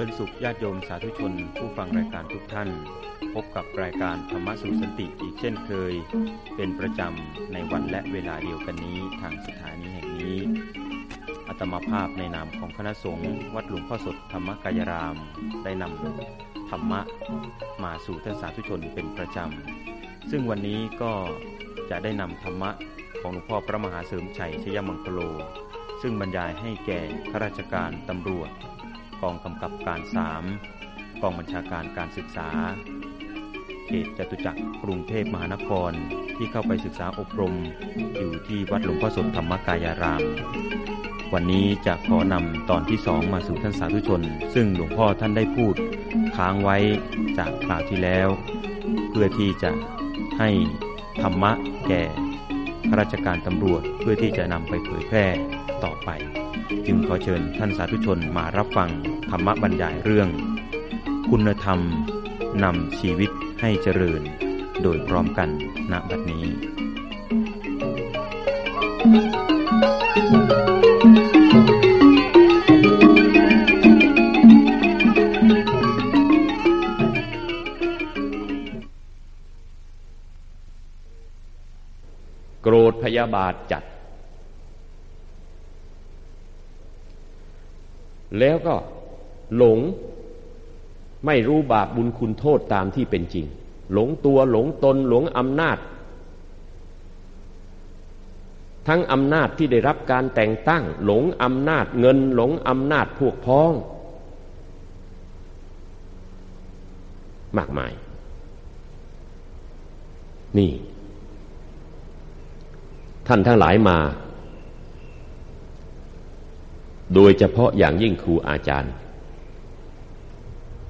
ริญสุขญาติโยมสาธุชน ผู้ฟังรายการทุกท่าน พบกับรายการธรรมสุสันติอีกเช่นเคย เป็นประจำในวันและเวลาเดียวกันนี้ทางสถานีแห่งนี้อัตมาภาพในนามของคณะสงฆ์วัดหลวงพ่อสดธรรมกายราม ได้นำธรรมะมาสู่ท่านสาธุชนเป็นประจำ ซึ่งวันนี้ก็จะได้นำธรรมะของหลวงพ่อพระมหาเสริมชัยชยมังคโล ซึ่งบรรยายให้แก่ข้าราชการตำรวจ กองกำกับการสามกองบัญชาการการศึกษา เขตจตุจักรกรุงเทพมหานครที่เข้าไปศึกษาอบรม อยู่ที่วัดหลวงพ่อสดธรรมกายาราม วันนี้จะขอนำตอนที่สองมาสู่ท่านสาธุชน ซึ่งหลวงพ่อท่านได้พูดค้างไว้จากคราวที่แล้ว เพื่อที่จะให้ธรรมะแก่ข้าราชการตำรวจเพื่อที่จะนำไปเผยแพร่ ต่อไป จึงขอเชิญท่านสาธุชนมารับฟังธรรมบรรยายเรื่อง คุณธรรมนำชีวิตให้เจริญ โดยพร้อมกันณบัดนี้ โกรธพยาบาทจัด แล้วก็หลงไม่รู้บาปบุญคุณโทษตามที่เป็นจริง หลงตัวหลงตนหลงอำนาจ ทั้งอำนาจที่ได้รับการแต่งตั้ง หลงอำนาจเงินหลงอำนาจพวกพ้อง มากมาย นี่ ท่านทั้งหลายมา โดยเฉพาะอย่างยิ่งครูอาจารย์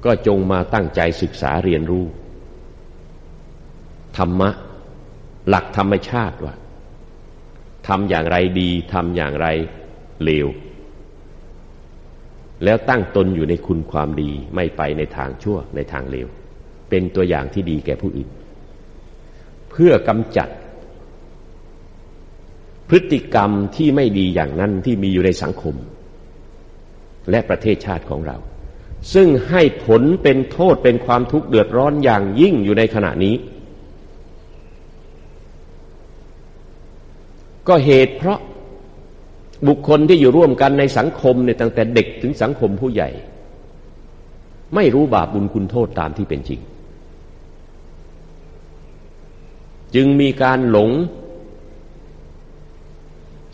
ก็จงมาตั้งใจศึกษาเรียนรู้ ธรรมะ หลักธรรมชาติว่าทำอย่างไรดีทำอย่างไรเลว แล้วตั้งตนอยู่ในคุณความดีไม่ไปในทางชั่วในทางเลว เป็นตัวอย่างที่ดีแก่ผู้อื่น เพื่อกำจัด พฤติกรรมที่ไม่ดีอย่างนั้นที่มีอยู่ในสังคม และประเทศชาติของเรา ซึ่งให้ผลเป็นโทษเป็นความทุกข์เดือดร้อนอย่างยิ่งอยู่ในขณะนี้ ก็เหตุเพราะบุคคลที่อยู่ร่วมกันในสังคมเนี่ยตั้งแต่เด็กถึงสังคมผู้ใหญ่ ไม่รู้บาปบุญคุณโทษตามที่เป็นจริง จึงมีการหลง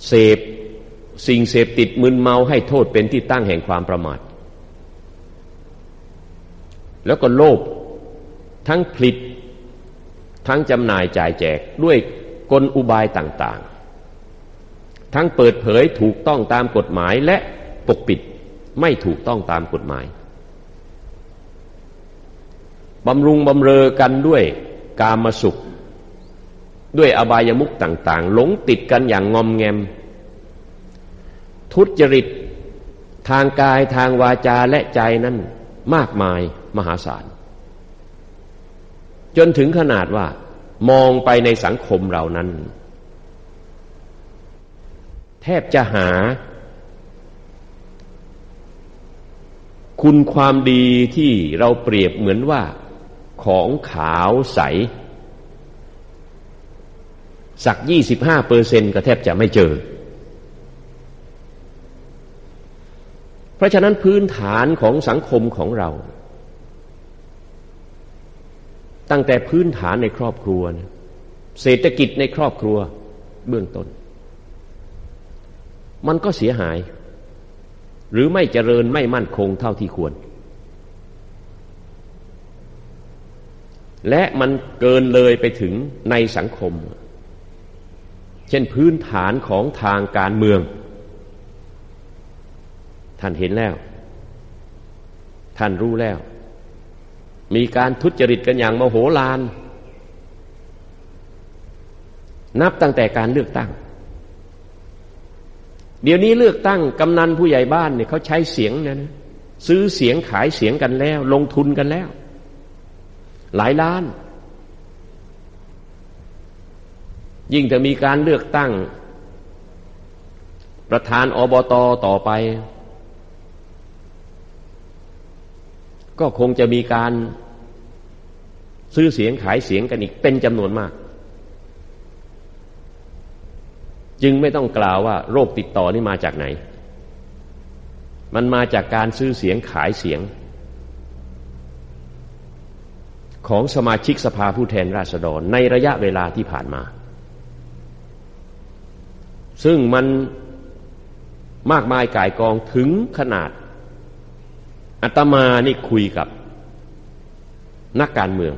เสพ สิ่งเสพติดมึนเมาให้โทษเป็นที่ตั้งแห่งความประมาท แล้วก็โลภทั้งผลิต ทั้งจำหน่ายจ่ายแจกด้วยกลอุบายต่างๆ ทั้งเปิดเผยถูกต้องตามกฎหมายและปกปิดไม่ถูกต้องตามกฎหมายบำรุงบำเรอกันด้วยกามสุข ด้วยอบายมุขต่าง ๆ หลงติดกันอย่างงอมแงม ทุจริต ทางกายทางวาจาและใจนั้นมากมายมหาศาล จนถึงขนาดว่า มองไปในสังคมเรานั้น แทบจะหา คุณความดีที่เราเปรียบเหมือนว่า ของขาวใส สักยี่สิบห้าเปอร์เซ็นก็แทบจะไม่เจอ เพราะฉะนั้นพื้นฐานของสังคมของเรา ตั้งแต่พื้นฐานในครอบครัวนะเศรษฐกิจในครอบครัวเบื้องต้น มันก็เสียหาย หรือไม่เจริญไม่มั่นคงเท่าที่ควร และมันเกินเลยไปถึงในสังคม เช่นพื้นฐานของทางการเมือง ท่านเห็นแล้ว ท่านรู้แล้ว มีการทุจริตกันอย่างมโหฬารนับตั้งแต่การเลือกตั้ง เดี๋ยวนี้เลือกตั้งกำนันผู้ใหญ่บ้านเนี่ยเขาใช้เสียงนะนะซื้อเสียงขายเสียงกันแล้ว ลงทุนกันแล้ว หลายล้าน ยิ่งจะมีการเลือกตั้ง ประธานอบตอต่อไป ก็คงจะมีการซื้อเสียงขายเสียงกันอีกเป็นจำนวนมาก จึงไม่ต้องกล่าวว่าโรคติดต่อนี่มาจากไหน มันมาจากการซื้อเสียงขายเสียง ของสมาชิกสภาผู้แทนราษฎรในระยะเวลาที่ผ่านมา ซึ่งมันมากมายก่ายกองถึงขนาด อาตมานี่คุยกับนักการเมือง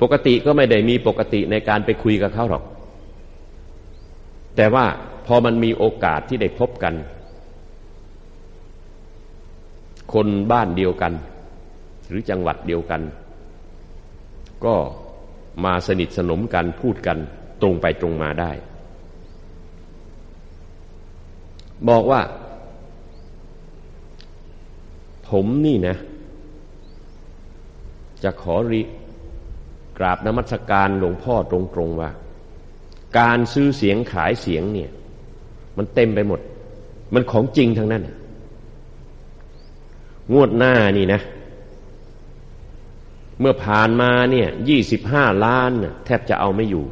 ปกติก็ไม่ได้มีปกติในการไปคุยกับเขาหรอก แต่ว่าพอมันมีโอกาสที่ได้พบกัน คนบ้านเดียวกัน หรือจังหวัดเดียวกัน ก็มาสนิทสนมกันพูดกันตรงไปตรงมาได้ บอกว่า ผมนี่นะ จะขอริกราบนมัสการหลวงพ่อตรงๆว่า การซื้อเสียงขายเสียงเนี่ย มันเต็มไปหมด มันของจริงทั้งนั้นงวดหน้านี่นะ เมื่อผ่านมาเนี่ยยี่สิบห้าล้าน แทบจะเอาไม่อยู่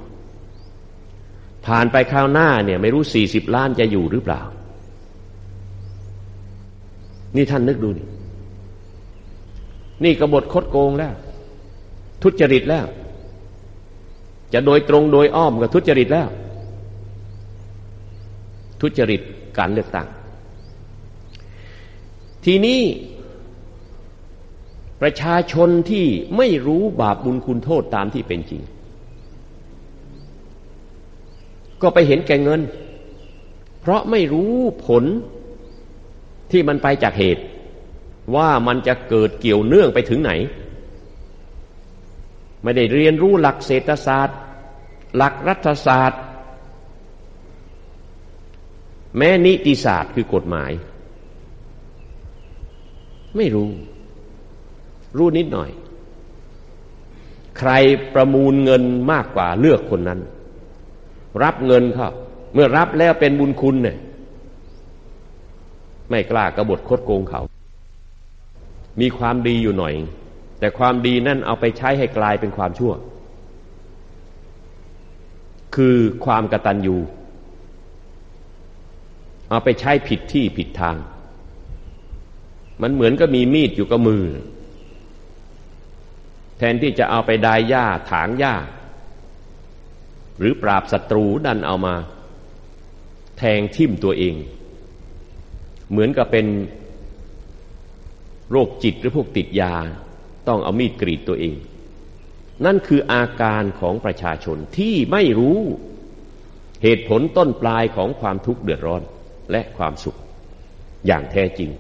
ผ่านไปคราวหน้าเนี่ย ไม่รู้สี่สิบล้านจะอยู่หรือเปล่า นี่ท่านนึกดูนี่ นี่กบฏคดโกงแล้ว ทุจริตแล้ว จะโดยตรงโดยอ้อมก็ทุจริตแล้ว ทุจริตการเลือกตั้ง ทีนี้ ประชาชนที่ไม่รู้บาปบุญคุณโทษตามที่เป็นจริง ก็ไปเห็นแก่เงิน เพราะไม่รู้ผลที่มันไปจากเหตุ ว่ามันจะเกิดเกี่ยวเนื่องไปถึงไหน ไม่ได้เรียนรู้หลักเศรษฐศาสตร์ หลักรัฐศาสตร์ แม้นิติศาสตร์คือกฎหมาย ไม่รู้ รู้นิดหน่อย ใครประมูลเงินมากกว่าเลือกคนนั้น รับเงินเขาเมื่อรับแล้วเป็นบุญคุณเนี่ยไม่กล้ากระบฏคดโกงเขา มีความดีอยู่หน่อย แต่ความดีนั่นเอาไปใช้ให้กลายเป็นความชั่ว คือความกตัญญูเอาไปใช้ผิดที่ผิดทาง มันเหมือนก็มีมีดอยู่กับมือ แทนที่จะเอาไปดายหญ้าถางหญ้า หรือปราบศัตรูดันเอามา แทงทิ่มตัวเอง เหมือนกับเป็น โรคจิตหรือพวกติดยา ต้องเอามีดกรีดตัวเอง นั่นคืออาการของประชาชนที่ไม่รู้เหตุผลต้นปลายของความทุกข์เดือดร้อนและความสุขอย่างแท้จริง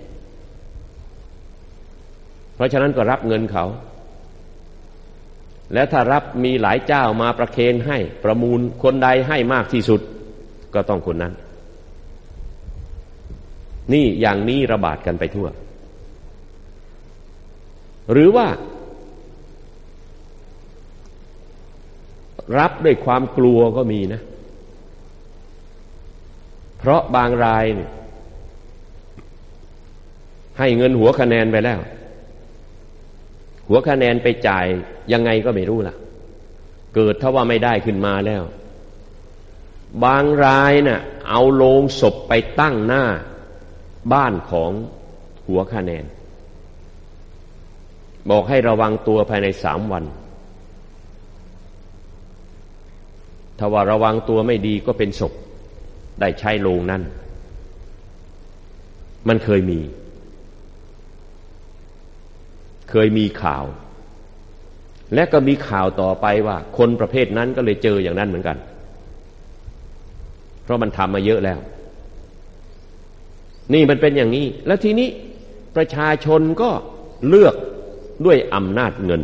เพราะฉะนั้นก็รับเงินเขา และถ้ารับมีหลายเจ้ามาประเคนให้ประมูลคนใดให้มากที่สุด ก็ต้องคนนั้น นี่อย่างนี้ระบาดกันไปทั่ว หรือว่ารับด้วยความกลัวก็มีนะ เพราะบางรายเนี่ยให้เงินหัวคะแนนไปแล้ว หัวคะแนนไปจ่ายยังไงก็ไม่รู้ล่ะ เกิดถ้าว่าไม่ได้ขึ้นมาแล้ว บางรายนะ่ะ เอาโลงศพไปตั้งหน้า บ้านของหัวคะแนน บอกให้ระวังตัวภายในสามวัน ถ้าว่าระวังตัวไม่ดีก็เป็นศพได้ใช้โลงนั่น มันเคยมี เคยมีข่าว และก็มีข่าวต่อไปว่า คนประเภทนั้นก็เลยเจออย่างนั้นเหมือนกัน เพราะมันทำมาเยอะแล้ว นี่มันเป็นอย่างนี้ แล้วทีนี้ประชาชนก็เลือก ด้วยอำนาจเงิน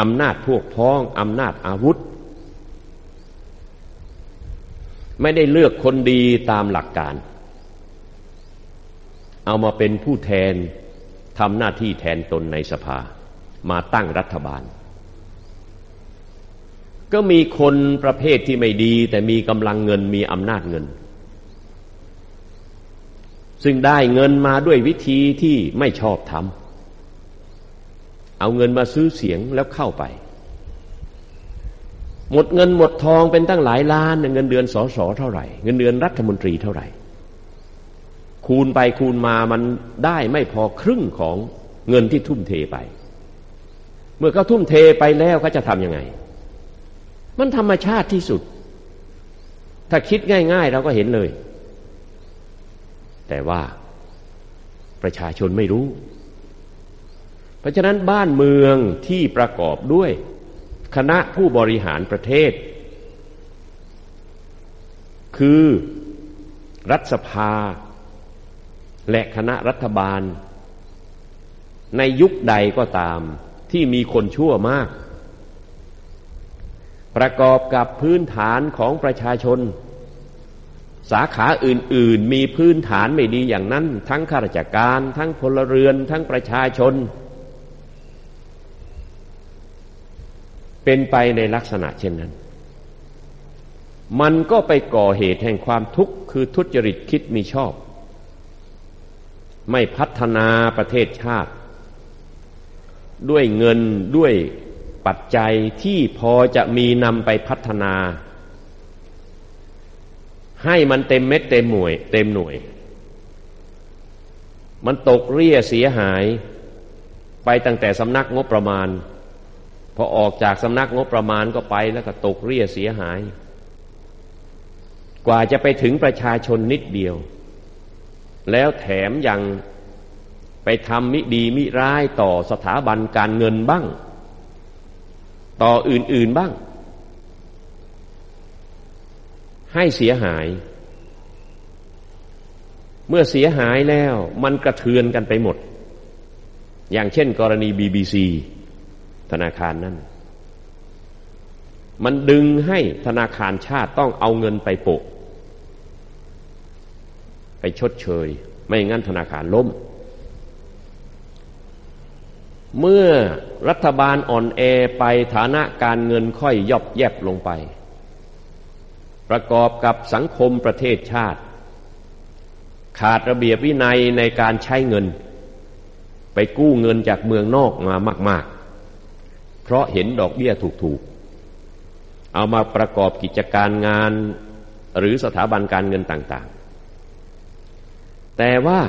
อำนาจพวกพ้องอำนาจอาวุธ ไม่ได้เลือกคนดีตามหลักการ เอามาเป็นผู้แทนทำหน้าที่แทนตนในสภา มาตั้งรัฐบาล ก็มีคนประเภทที่ไม่ดี แต่มีกำลังเงินมีอำนาจเงิน ซึ่งได้เงินมาด้วยวิธีที่ไม่ชอบทำ เอาเงินมาซื้อเสียงแล้วเข้าไป หมดเงินหมดทองเป็นตั้งหลายล้าน เงินเดือนสอสอเท่าไหร่ เงินเดือนรัฐมนตรีเท่าไหร่ คูณไปคูณมามันได้ไม่พอครึ่งของเงินที่ทุ่มเทไป เมื่อเขาทุ่มเทไปแล้วเขาจะทำยังไง มันธรรมชาติที่สุด ถ้าคิดง่าย ๆ เราก็เห็นเลย แต่ว่าประชาชนไม่รู้ เพราะฉะนั้นบ้านเมืองที่ประกอบด้วย คณะผู้บริหารประเทศ คือรัฐสภา และคณะรัฐบาล ในยุคใดก็ตามที่มีคนชั่วมาก ประกอบกับพื้นฐานของประชาชน สาขาอื่น ๆ มีพื้นฐานไม่ดีอย่างนั้น ทั้งข้าราชการ ทั้งพลเรือน ทั้งประชาชน เป็นไปในลักษณะเช่นนั้น มันก็ไปก่อเหตุแห่งความทุกข์คือทุจริตคิดมีชอบ ไม่พัฒนาประเทศชาติ ด้วยเงินด้วยปัจจัยที่พอจะมีนำไปพัฒนา ให้มันเต็มเม็ดเต็มหน่วย เต็มหน่วย มันตกเรียเสียหาย ไปตั้งแต่สำนักงบประมาณ พอออกจากสำนักงบประมาณก็ไปแล้วก็ตกเรียเสียหาย กว่าจะไปถึงประชาชนนิดเดียว แล้วแถมยังไปทำมิดีมิร้ายต่อสถาบันการเงินบ้าง ต่ออื่น ๆบ้าง ให้เสียหาย เมื่อเสียหายแล้วมันกระเทือนกันไปหมด อย่างเช่นกรณี BBC ธนาคารนั้น มันดึงให้ธนาคารชาติต้องเอาเงินไปโปะ ไปชดเชย ไม่งั้นธนาคารล้ม เมื่อรัฐบาลอ่อนแอไปฐานะการเงินค่อยย่อบแยบลงไป ประกอบกับสังคมประเทศชาติ ขาดระเบียบวินัยในการใช้เงิน ไปกู้เงินจากเมืองนอกมามาก ๆ เพราะเห็นดอกเบี้ยถูกๆ เอามาประกอบกิจการงานหรือสถาบันการเงินต่าง ๆ แต่ว่า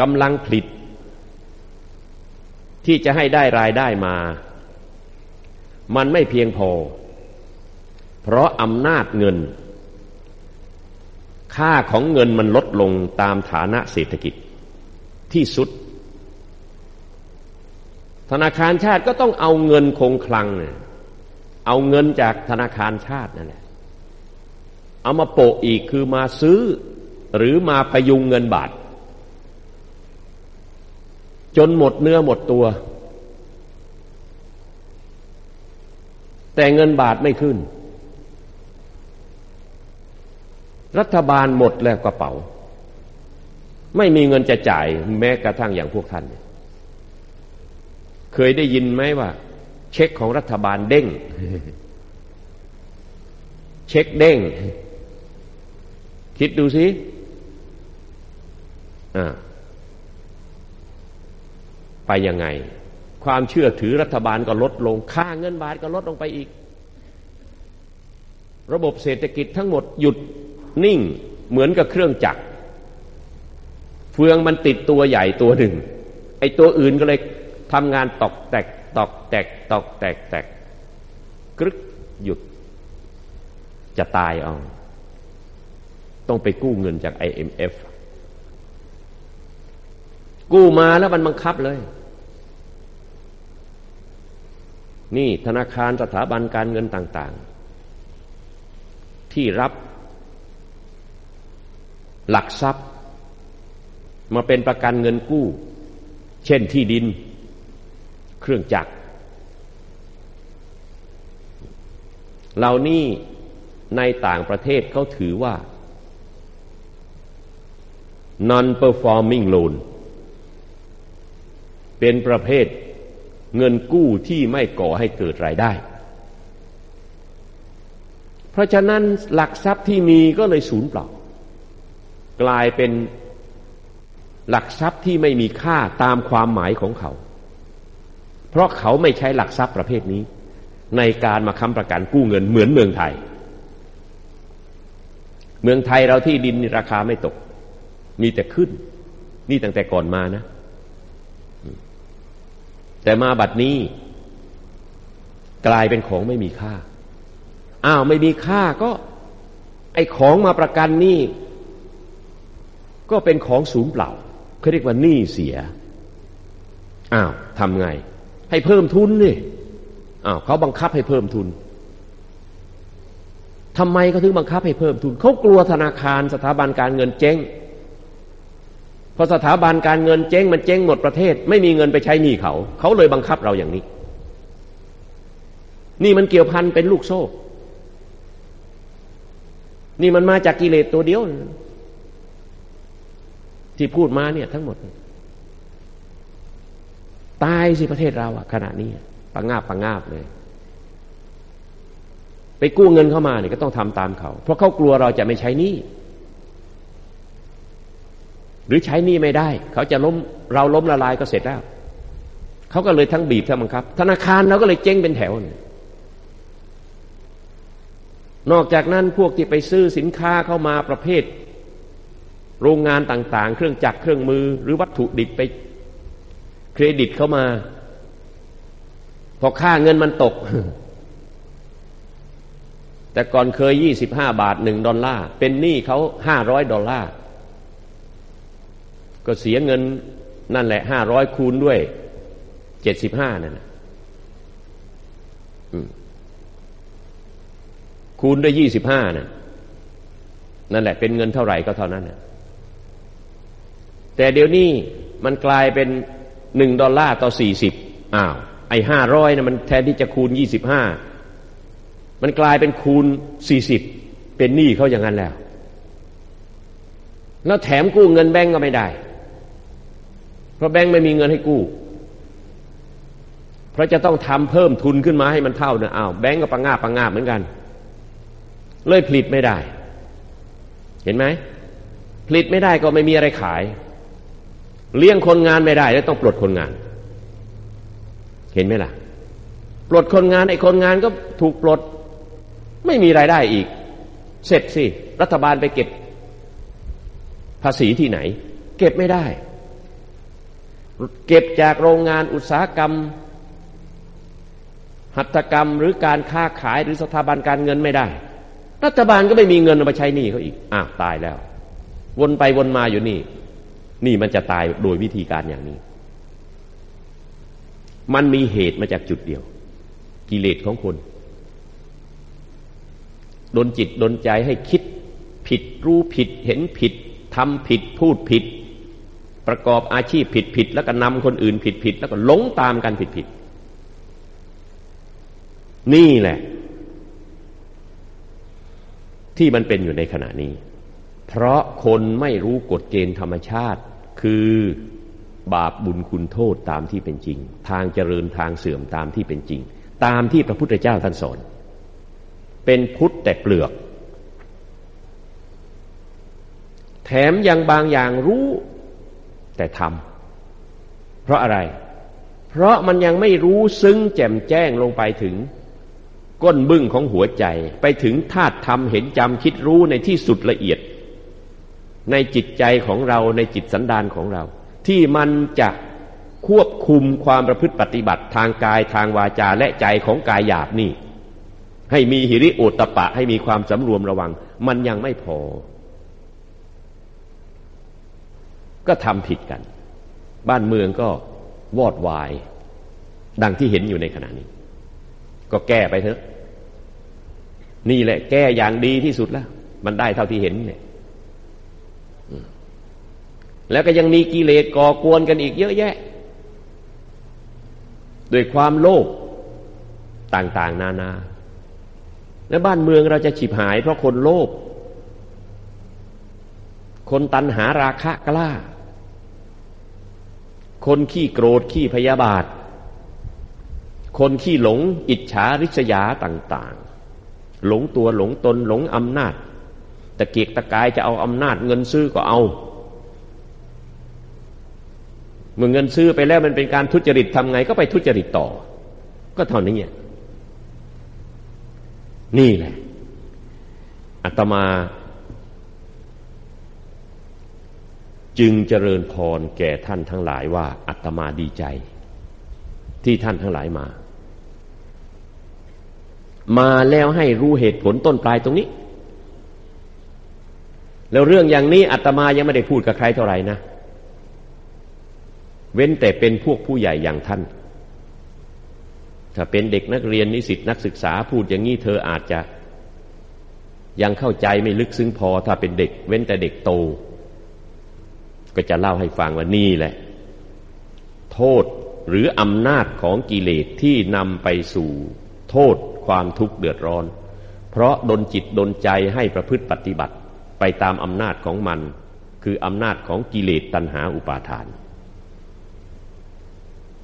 กำลังผลิต ที่จะให้ได้รายได้มา มันไม่เพียงพอ เพราะอำนาจเงิน ค่าของเงินมันลดลงตามฐานะเศรษฐกิจที่สุด ธนาคารชาติก็ต้องเอาเงินคงคลัง เอาเงินจากธนาคารชาตินั่นแหละเอามาโปะอีกคือมาซื้อ หรือมาพยุงเงินบาท จนหมดเนื้อหมดตัว แต่เงินบาทไม่ขึ้น รัฐบาลหมดแล้วกระเป๋า ไม่มีเงินจะจ่ายแม้กระทั่งอย่างพวกท่านเเคยได้ยินไหมว่า เช็คของรัฐบาลเด้ง เช็คเด้ง คิดดูสิไปยังไง ความเชื่อถือรัฐบาลก็ลดลง ค่าเงินบาทก็ลดลงไปอีก ระบบเศรษฐกิจทั้งหมดหยุดนิ่งเหมือนกับเครื่องจักร เฟืองมันติดตัวใหญ่ตัวหนึ่ง ไอ้ตัวอื่นก็เลย ทำงานตอกแตกตอกแตกตอกแตกแตกกรึกหยุด จะตายเอาต้องไปกู้เงินจาก IMF กู้มาแล้วมันบังคับเลย นี่ธนาคารสถาบันการเงินต่าง ๆ ที่รับ หลักทรัพย์ มาเป็นประกันเงินกู้ เช่นที่ดิน เครื่องจักร เหล่านี้ในต่างประเทศเขาถือว่า non performing loan เป็นประเภทเงินกู้ที่ไม่ก่อให้เกิดรายได้ เพราะฉะนั้นหลักทรัพย์ที่มีก็เลยสูญเปล่า กลายเป็นหลักทรัพย์ที่ไม่มีค่าตามความหมายของเขา เพราะเขาไม่ใช้หลักทรัพย์ประเภทนี้ ในการมาค้ำประกันกู้เงินเหมือนเมืองไทย เมืองไทยเราที่ดินราคาไม่ตก มีแต่ขึ้น นี่ตั้งแต่ก่อนมานะ แต่มาบัดนี้ กลายเป็นของไม่มีค่า อ้าวไม่มีค่าก็ ไอ้ของมาประกันนี่ ก็เป็นของสูญเปล่าเขาเรียกว่าหนี้เสีย อ้าวทำไง ให้เพิ่มทุนนี่อ้าวเขาบังคับให้เพิ่มทุนทำไมเขาถึงบังคับให้เพิ่มทุนเขากลัวธนาคารสถาบันการเงินเจ๊งพอสถาบันการเงินเจ๊งมันเจ๊งหมดประเทศ ไม่มีเงินไปใช้หนี้เขา เขาเลยบังคับเราอย่างนี้ นี่มันเกี่ยวพันเป็นลูกโซ่ นี่มันมาจากกิเลสตัวเดียว ที่พูดมาเนี่ยทั้งหมด ตายสิประเทศเราอะขณะนี้ปังงาบปังงาบเลย ไปกู้เงินเข้ามาเนี่ยก็ต้องทำตามเขา เพราะเขากลัวเราจะไม่ใช้หนี้หรือใช้หนี้ไม่ได้ เขาจะล้มเราล้มละลายก็เสร็จแล้วเขาก็เลยทั้งบีบทั้งบังคับ ธนาคารเราก็เลยเจ๊งเป็นแถวนอกจากนั้นพวกที่ไปซื้อสินค้าเข้ามาประเภท โรงงานต่างๆ เครื่องจักรเครื่องมือ หรือวัตถุดิบไป เครดิตเข้ามา พอค่าเงินมันตก แต่ก่อนเคยยี่สิบห้าบาทหนึ่งดอลลาร์เป็นหนี้เขาห้าร้อยดอลลาร์ก็เสียเงินนั่นแหละห้าร้อยคูณด้วยเจ็ดสิบห้านั่นคูณด้วยยี่สิบห้านั่นนั่นแหละเป็นเงินเท่าไหร่ก็เท่านั้นนะแต่เดี๋ยวนี้มันกลายเป็น หนึ่งดอลลาร์ต่อสี่สิบอ้าวไอ้ห้าร้อยนะมันแทนที่จะคูณยี่สิบห้ามันกลายเป็นคูณสี่สิบเป็นหนี้เขาอย่างนั้นแล้ว แล้วแถมกู้เงินแบงก์ก็ไม่ได้ เพราะแบงก์ไม่มีเงินให้กู้ เพราะจะต้องทำเพิ่มทุนขึ้นมาให้มันเท่าเนี่ยอ้าวแบงก์ก็ปังงาปังงาเหมือนกัน เลยผลิตไม่ได้ เห็นไหมผลิตไม่ได้ก็ไม่มีอะไรขาย เลี้ยงคนงานไม่ได้แล้วต้องปลดคนงาน เห็นไหมล่ะ ปลดคนงานไอ้คนงานก็ถูกปลด ไม่มีรายได้อีก เสร็จสิ รัฐบาลไปเก็บ ภาษีที่ไหน เก็บไม่ได้ เก็บจากโรงงานอุตสาหกรรม หัตถกรรมหรือการค้าขายหรือสถาบันการเงินไม่ได้ รัฐบาลก็ไม่มีเงินเอาใช้หนี้เขาอีกอ้าวตายแล้ว วนไปวนมาอยู่นี่ นี่มันจะตายโดยวิธีการอย่างนี้ มันมีเหตุมาจากจุดเดียว กิเลสของคนดนจิตดนใจให้คิดผิดรู้ผิดเห็นผิดทำผิดพูดผิด ประกอบอาชีพผิดผิด แล้วก็นำคนอื่นผิดผิด แล้วก็หลงตามกันผิดผิด นี่แหละ ที่มันเป็นอยู่ในขณะนี้ เพราะคนไม่รู้กฎเกณฑ์ธรรมชาติ คือบาปบุญคุณโทษตามที่เป็นจริง ทางเจริญทางเสื่อมตามที่เป็นจริง ตามที่พระพุทธเจ้าท่านสอน เป็นพุทธแต่เปลือก แถมยังบางอย่างรู้แต่ทำเพราะอะไร เพราะมันยังไม่รู้ซึ้งแจ่มแจ้งลงไปถึง ก้นบึ้งของหัวใจไปถึงธาตุธรรมเห็นจำคิดรู้ในที่สุดละเอียด ในจิตใจของเราในจิตสันดานของเรา ที่มันจะควบคุมความประพฤติปฏิบัติทางกายทางวาจาและใจของกายหยาบนี่ ให้มีหิริโอตปะให้มีความสำรวมระวัง มันยังไม่พอ ก็ทำผิดกัน บ้านเมืองก็วอดวาย ดังที่เห็นอยู่ในขณะนี้ ก็แก้ไปเถอะ นี่แหละ แก้อย่างดีที่สุดแล้ว มันได้เท่าที่เห็นเนี่ย แล้วก็ยังมีกิเลสก่อกวนกันอีกเยอะแยะด้วยความโลภต่างๆ นานา และบ้านเมืองเราจะฉิบหายเพราะคนโลภคนตันหาราคะกล้า คนขี้โกรธขี้พยาบาท คนขี้หลงอิจฉาริษยาต่าง ๆ หลงตัวหลงตนหลงอำนาจตะเกียกตะกายจะเอาอำนาจเงินซื้อก็เอา เมื่อเงินซื้อไปแล้วมันเป็นการทุจริตทำไง ก็ไปทุจริตต่อ ก็เท่านี้เนี่แหละอาตมา จึงเจริญพรแก่ท่านทั้งหลายว่าอาตมาดีใจ ที่ท่านทั้งหลายมา มาแล้วให้รู้เหตุผลต้นปลายตรงนี้ แล้วเรื่องอย่างนี้อาตมายังไม่ได้พูดกับใครเท่าไหร่นะ เว้นแต่เป็นพวกผู้ใหญ่อย่างท่าน ถ้าเป็นเด็กนักเรียนนิสิตนักศึกษาพูดอย่างนี้เธออาจจะ ยังเข้าใจไม่ลึกซึ้งพอถ้าเป็นเด็ก เว้นแต่เด็กโต ก็จะเล่าให้ฟังว่านี่แหละ โทษหรืออำนาจของกิเลสที่นำไปสู่ โทษความทุกข์เดือดร้อน เพราะดนจิตดนใจให้ประพฤติปฏิบัติไปตามอำนาจของมัน คืออำนาจของกิเลสตัณหาอุปาทาน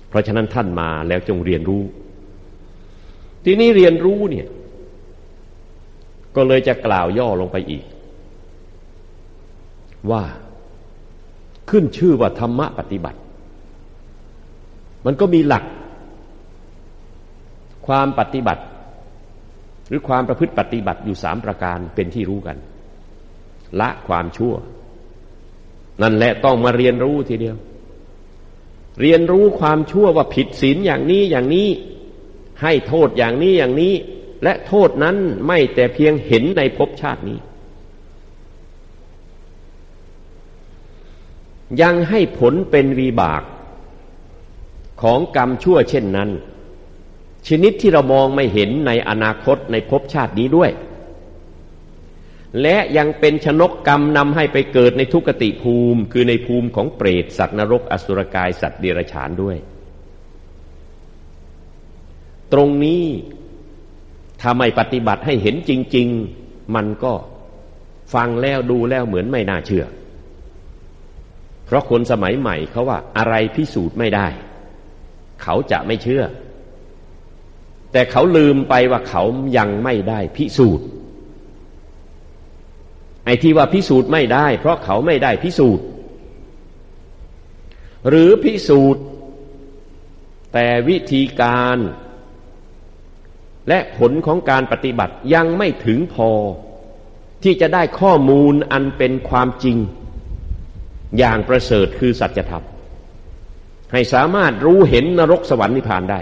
เพราะฉะนั้นท่านมาแล้วจงเรียนรู้ ทีนี้เรียนรู้เนี่ย ก็เลยจะกล่าวย่อลงไปอีก ว่าขึ้นชื่อว่าธรรมะปฏิบัติ มันก็มีหลัก ความปฏิบัติ หรือความประพฤติปฏิบัติอยู่สามประการเป็นที่รู้กัน ละความชั่ว นั่นแหละต้องมาเรียนรู้ทีเดียว เรียนรู้ความชั่วว่าผิดศีลอย่างนี้อย่างนี้ ให้โทษอย่างนี้อย่างนี้ และโทษนั้นไม่แต่เพียงเห็นในภพชาตินี้ ยังให้ผลเป็นวีบากของกรรมชั่วเช่นนั้น ชนิดที่เรามองไม่เห็นในอนาคตในภพชาตินี้ด้วย และยังเป็นชนกกรรมนำให้ไปเกิดในทุกติภูมิ คือในภูมิของเปรตสัตว์นรกอสุรกายสัตว์เดรัจฉานด้วย ตรงนี้ถ้าไม่ปฏิบัติให้เห็นจริง ๆ มันก็ฟังแล้วดูแล้วเหมือนไม่น่าเชื่อ เพราะคนสมัยใหม่เขาว่าอะไรพิสูจน์ไม่ได้ เขาจะไม่เชื่อ แต่เขาลืมไปว่าเขายังไม่ได้พิสูจน์ ไอ้ที่ว่าพิสูจน์ไม่ได้ เพราะเขาไม่ได้พิสูจน์ หรือพิสูจน์ แต่วิธีการ และผลของการปฏิบัติยังไม่ถึงพอ ที่จะได้ข้อมูลอันเป็นความจริง อย่างประเสริฐคือสัจธรรมให้สามารถรู้เห็นนรกสวรรค์นิพพานได้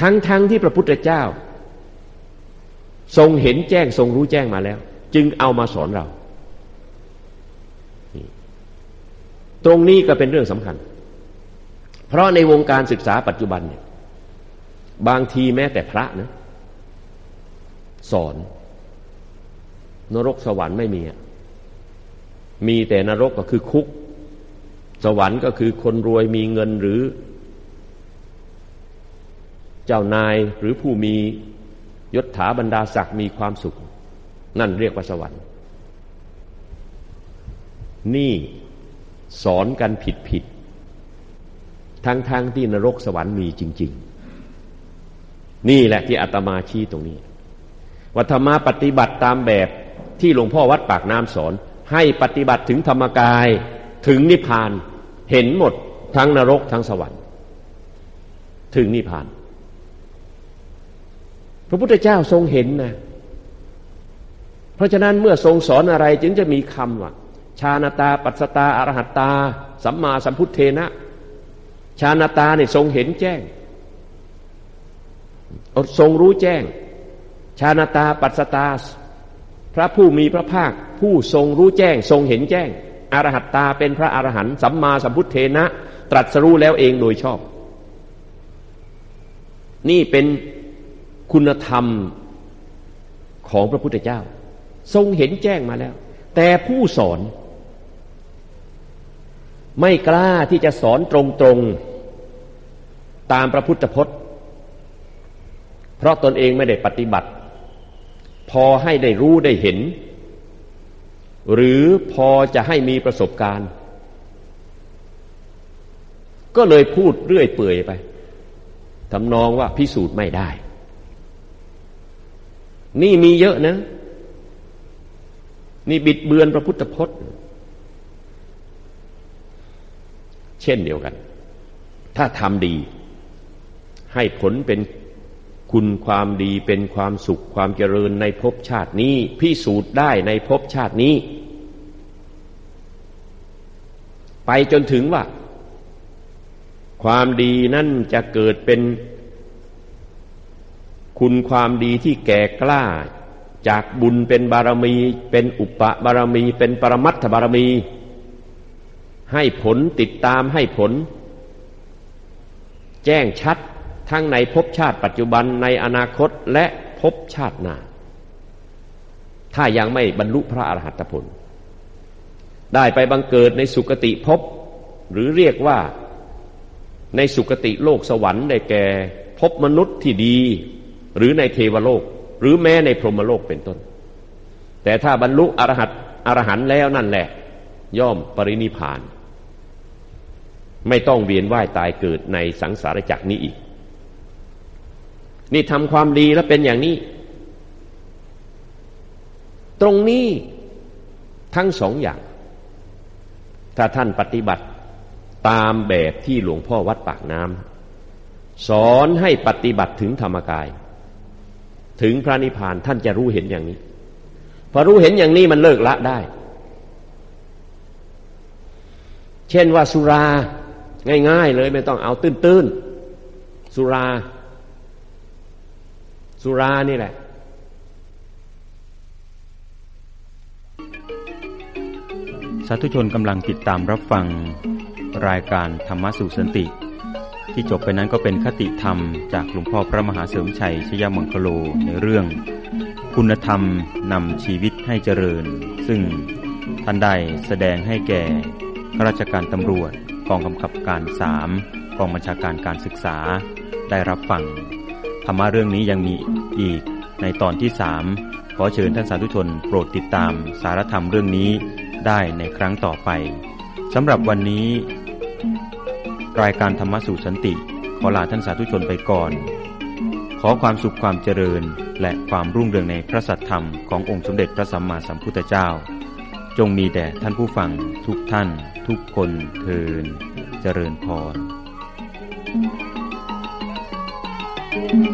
ทั้งทั้งที่พระพุทธเจ้า ทรงเห็นแจ้งทรงรู้แจ้งมาแล้ว จึงเอามาสอนเรา ตรงนี้ก็เป็นเรื่องสำคัญ เพราะในวงการศึกษาปัจจุบันเนี่ยบางทีแม้แต่พระนะสอน นรกสวรรค์ไม่มี มีแต่นรกก็คือคุก สวรรค์ก็คือคนรวยมีเงินหรือ เจ้านายหรือผู้มี ยศถาบรรดาศักดิ์มีความสุข นั่นเรียกว่าสวรรค์ นี่สอนกันผิดผิดทั้งๆทที่นรกสวรรค์มีจริง ๆ นี่แหละที่อาตมาชี้ตรงนี้วัฒรรมาปฏิบัติตามแบบที่หลวงพ่อวัดปากน้ำสอน ให้ปฏิบัติถึงธรรมกายถึงนิพพานเห็นหมดทั้งนรกทั้งสวรรค์ ถึงนิพพาน พระพุทธเจ้าทรงเห็นนะเพราะฉะนั้นเมื่อทรงสอนอะไรจึงจะมีคำว่าชาณตา ปัสตาอรหัตตา สัมมาสัมพุทเทนะ ชาณตาเนี่ยทรงเห็นแจ้ง ทรงรู้แจ้ง ชาณตา ปัสตา พระผู้มีพระภาค ผู้ทรงรู้แจ้ง ทรงเห็นแจ้ง อรหัตตาเป็นพระอรหันต์สัมมาสัมพุทเทนะ ตรัสรู้แล้วเองโดยชอบ นี่เป็น คุณธรรมของพระพุทธเจ้า ทรงเห็นแจ้งมาแล้ว แต่ผู้สอน ไม่กล้าที่จะสอนตรงๆตามพระพุทธพจน์ เพราะตนเองไม่ได้ปฏิบัติ พอให้ได้รู้ได้เห็น หรือพอจะให้มีประสบการณ์ ก็เลยพูดเรื่อยเปื่อยไปทำนองว่าพิสูจน์ไม่ได้ นี่มีเยอะนะ นี่บิดเบือนพระพุทธพจน์ เช่นเดียวกัน ถ้าทำดี ให้ผลเป็นคุณความดีเป็นความสุขความเจริญในภพชาตินี้ พิสูจน์ได้ในภพชาตินี้ ไปจนถึงว่า ความดีนั่นจะเกิดเป็น คุณความดีที่แก่กล้า จากบุญเป็นบารมี เป็นอุปบารมี เป็นปรมัตถบารมี ให้ผลติดตามให้ผล แจ้งชัดทั้งในภพชาติปัจจุบันในอนาคตและภพชาติหน้า ถ้ายังไม่บรรลุพระอรหัตผล ได้ไปบังเกิดในสุคติภพ หรือเรียกว่าในสุคติโลกสวรรค์ได้แก่ภพมนุษย์ที่ดี หรือในเทวโลก หรือแม้ในพรหมโลกเป็นต้น แต่ถ้าบรรลุอรหัตอรหันต์แล้วนั่นแหละ ย่อมปรินิพาน ไม่ต้องเวียนว่ายตายเกิดในสังสารจักรนี้อีก นี่ทำความดีแล้วเป็นอย่างนี้ ตรงนี้ทั้งสองอย่าง ถ้าท่านปฏิบัติตามแบบที่หลวงพ่อวัดปากน้ำสอนให้ปฏิบัติถึงธรรมกาย ถึงพระนิพพานท่านจะรู้เห็นอย่างนี้ พอรู้เห็นอย่างนี้มันเลิกละได้ เช่นว่าสุรา ง่าย ๆ เลยไม่ต้องเอาตื้นๆ สุรา สุรานี่แหละสาธุชนกำลังติดตามรับฟัง รายการธรรมสุสันติ ที่จบไปนั้นก็เป็นคติธรรมจากหลวงพ่อพระมหาเสริมชัยชยมังคโลในเรื่อง คุณธรรมนำชีวิตให้เจริญ ซึ่งท่านได้แสดงให้แก่ข้าราชการตำรวจกองกำกับการสามกองบัญชาการการศึกษาได้รับฟังธรรมะเรื่องนี้ยังมีอีกในตอนที่สามขอเชิญท่านสาธุชนโปรดติดตามสารธรรมเรื่องนี้ได้ในครั้งต่อไปสำหรับวันนี้ รายการธรรมสู่สันติ ขอลาท่านสาธุชนไปก่อน ขอความสุขความเจริญ และความรุ่งเรืองในพระสัทธรรมขององค์สมเด็จพระสัมมาสัมพุทธเจ้า จงมีแด่ท่านผู้ฟังทุกท่าน ทุกคนเทินเจริญพร thank you